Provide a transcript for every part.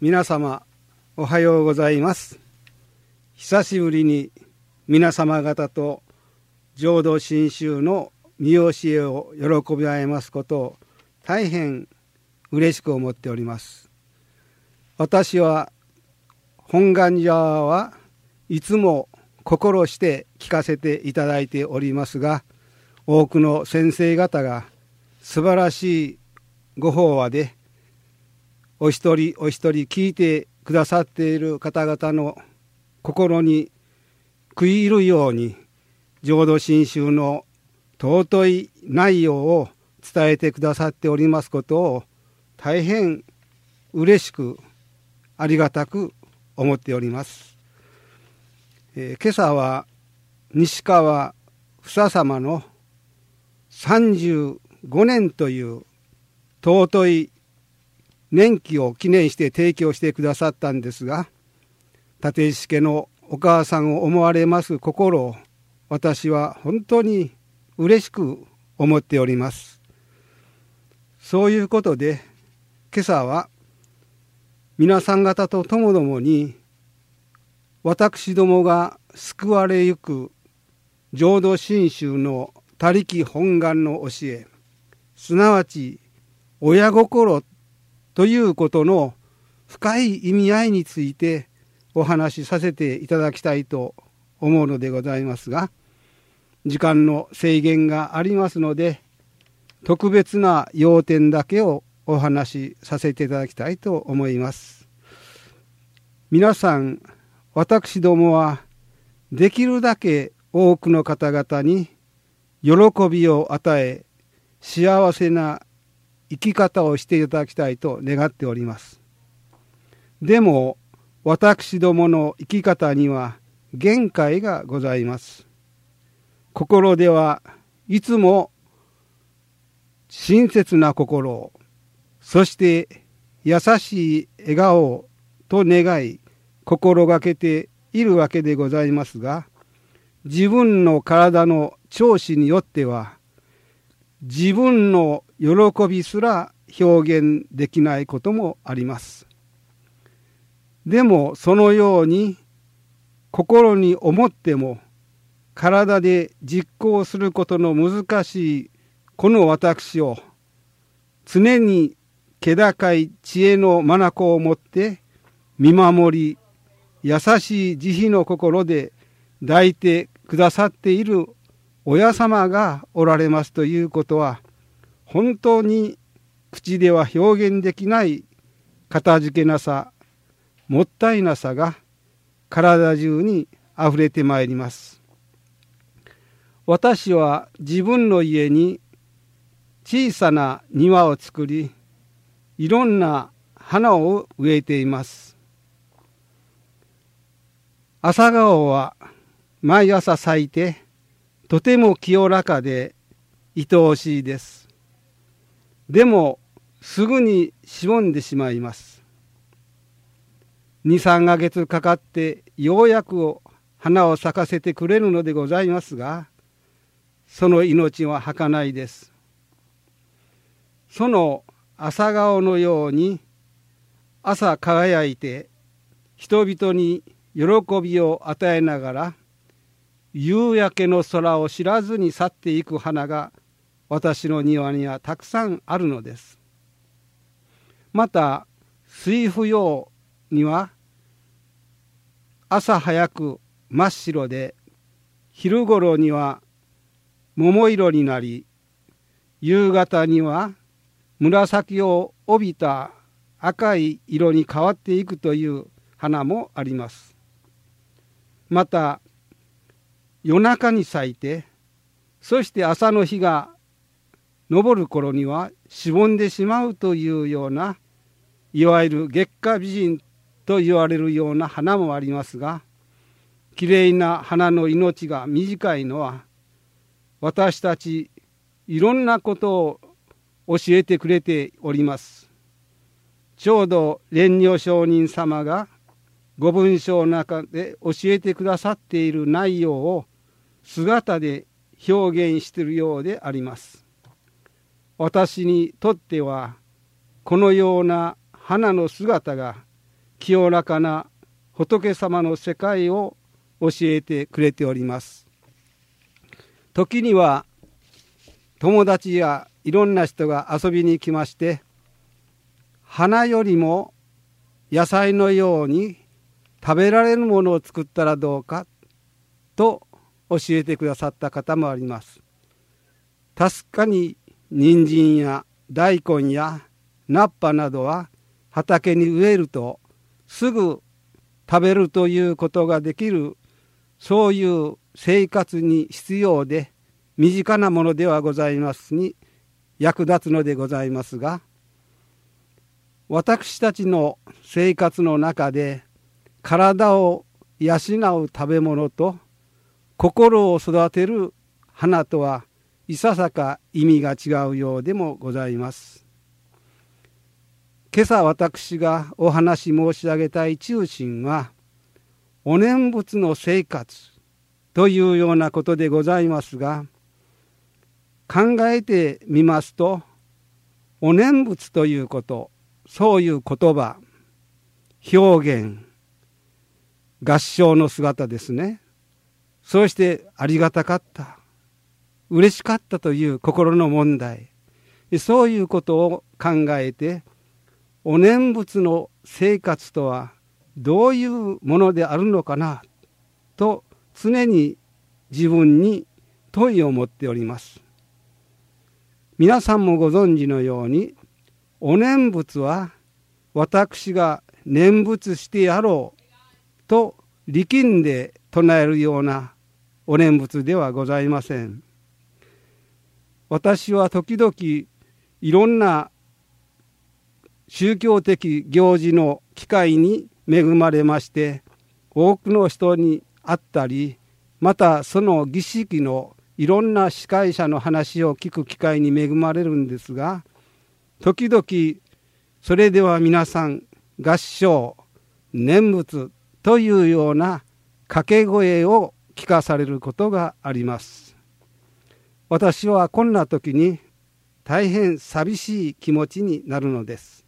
皆様おはようございます。久しぶりに皆様方と浄土真宗の見教えを喜び合えますことを大変嬉しく思っております。私は本願寺はいつも心して聞かせていただいておりますが多くの先生方が素晴らしいご法話でお一人お一人聞いてくださっている方々の心に食い入るように浄土真宗の尊い内容を伝えてくださっておりますことを大変嬉しくありがたく思っております、えー、今朝は西川房様の35年という尊い年季を記念して提供してくださったんですが立石家のお母さんを思われます心を私は本当に嬉しく思っております。そういうことで今朝は皆さん方とともどもに私どもが救われゆく浄土真宗の他力本願の教えすなわち親心ということの深い意味合いについてお話しさせていただきたいと思うのでございますが時間の制限がありますので特別な要点だけをお話しさせていただきたいと思います。皆さん私どもはできるだけ多くの方々に喜びを与え幸せな生き方をしていただきたいと願っております。でも私どもの生き方には限界がございます。心ではいつも親切な心をそして優しい笑顔と願い心がけているわけでございますが自分の体の調子によっては自分の喜びすら表現できないこともあります。でもそのように心に思っても体で実行することの難しいこの私を常に気高い知恵の眼を持って見守り優しい慈悲の心で抱いてくださっている親様がおられますということは本当に口では表現できないかたじけなさもったいなさが体中にあふれてまいります。私は自分の家に小さな庭を作りいろんな花を植えています。朝顔は毎朝咲いてとても清らかで愛おしいです。でもすぐにしぼんでしまいます。23ヶ月かかってようやく花を咲かせてくれるのでございますがその命は儚いです。その朝顔のように朝輝いて人々に喜びを与えながら夕焼けの空を知らずに去っていく花が私の庭にはたくさんあるのです。また水不要には朝早く真っ白で昼頃には桃色になり夕方には紫を帯びた赤い色に変わっていくという花もあります。また夜中に咲いてそして朝の日が昇る頃にはしぼんでしまうというようないわゆる月下美人と言われるような花もありますがきれいな花の命が短いのは私たちいろんなことを教えてくれております。ちょうど蓮如上人様がご文章の中で教えてくださっている内容を姿で表現しているようであります。私にとってはこのような花の姿が清らかな仏様の世界を教えてくれております時には友達やいろんな人が遊びに来まして花よりも野菜のように食べられるものを作ったらどうかと教えてくださった方もあります。確かに人参や大根やナッパなどは畑に植えるとすぐ食べるということができるそういう生活に必要で身近なものではございますに役立つのでございますが私たちの生活の中で体を養う食べ物と心を育てる花とはいささか意味が違うようでもございます。今朝私がお話申し上げたい中心はお念仏の生活というようなことでございますが考えてみますとお念仏ということそういう言葉表現合唱の姿ですねそうしてありがたかった。嬉しかったという心の問題。そういうことを考えてお念仏の生活とはどういうものであるのかなと常に自分に問いを持っております。皆さんもご存知のようにお念仏は私が念仏してやろうと力んで唱えるようなお念仏ではございません。私は時々いろんな宗教的行事の機会に恵まれまして多くの人に会ったりまたその儀式のいろんな司会者の話を聞く機会に恵まれるんですが時々それでは皆さん合唱念仏というような掛け声を聞かされることがあります。私はこんな時に大変寂しい気持ちになるのです。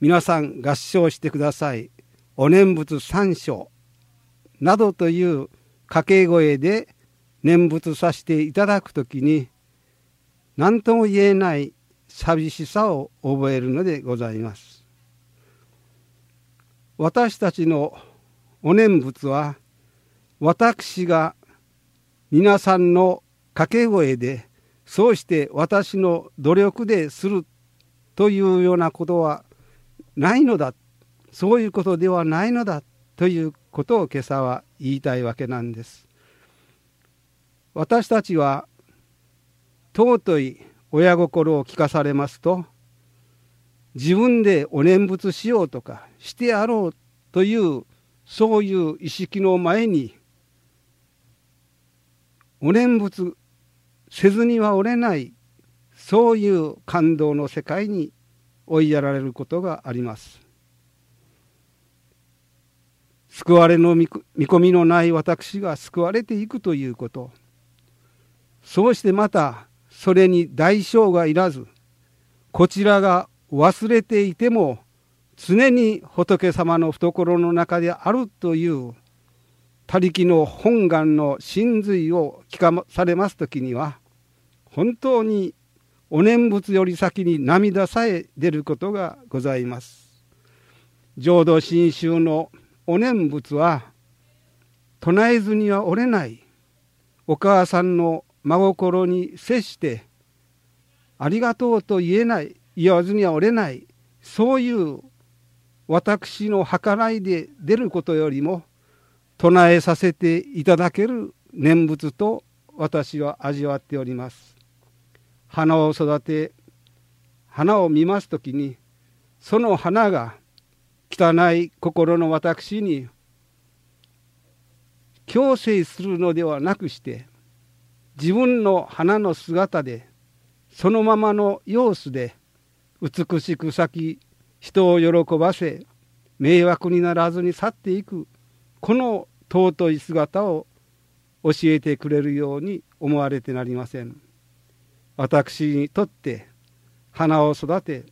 皆さん合唱してください。お念仏三章などという掛け声で念仏させていただくときに何とも言えない寂しさを覚えるのでございます。私たちのお念仏は私が皆さんの掛け声でそうして私の努力でするというようなことはないのだ。そういうことではないのだ。ということを今朝は言いたいわけなんです。私たちは尊い親心を聞かされますと自分でお念仏しようとかしてやろうというそういう意識の前にお念仏せずにはおれないそういう感動の世界に追いやられることがあります。救われの見込みのない私が救われていくということそうしてまたそれに代償がいらずこちらが忘れていても常に仏様の懐の中であるという他力の本願の真髄を聞かされます時には本当にお念仏より先に涙さえ出ることがございます。浄土真宗のお念仏は唱えずにはおれないお母さんの真心に接してありがとうと言えない言わずにはおれないそういう私の計らいで出ることよりも唱えさせていただける念仏と私は味わっております。花を育て花を見ます時にその花が汚い心の私に強制するのではなくして自分の花の姿でそのままの様子で美しく咲き人を喜ばせ迷惑にならずに去っていくこの尊い姿を教えてくれるように思われてなりません私にとって花を育て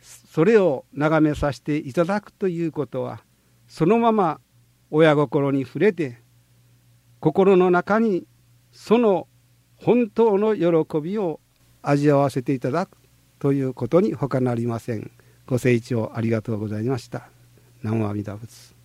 それを眺めさせていただくということはそのまま親心に触れて心の中にその本当の喜びを味わわせていただくということに他なりません。ご清聴ありがとうございました。南無阿弥陀仏。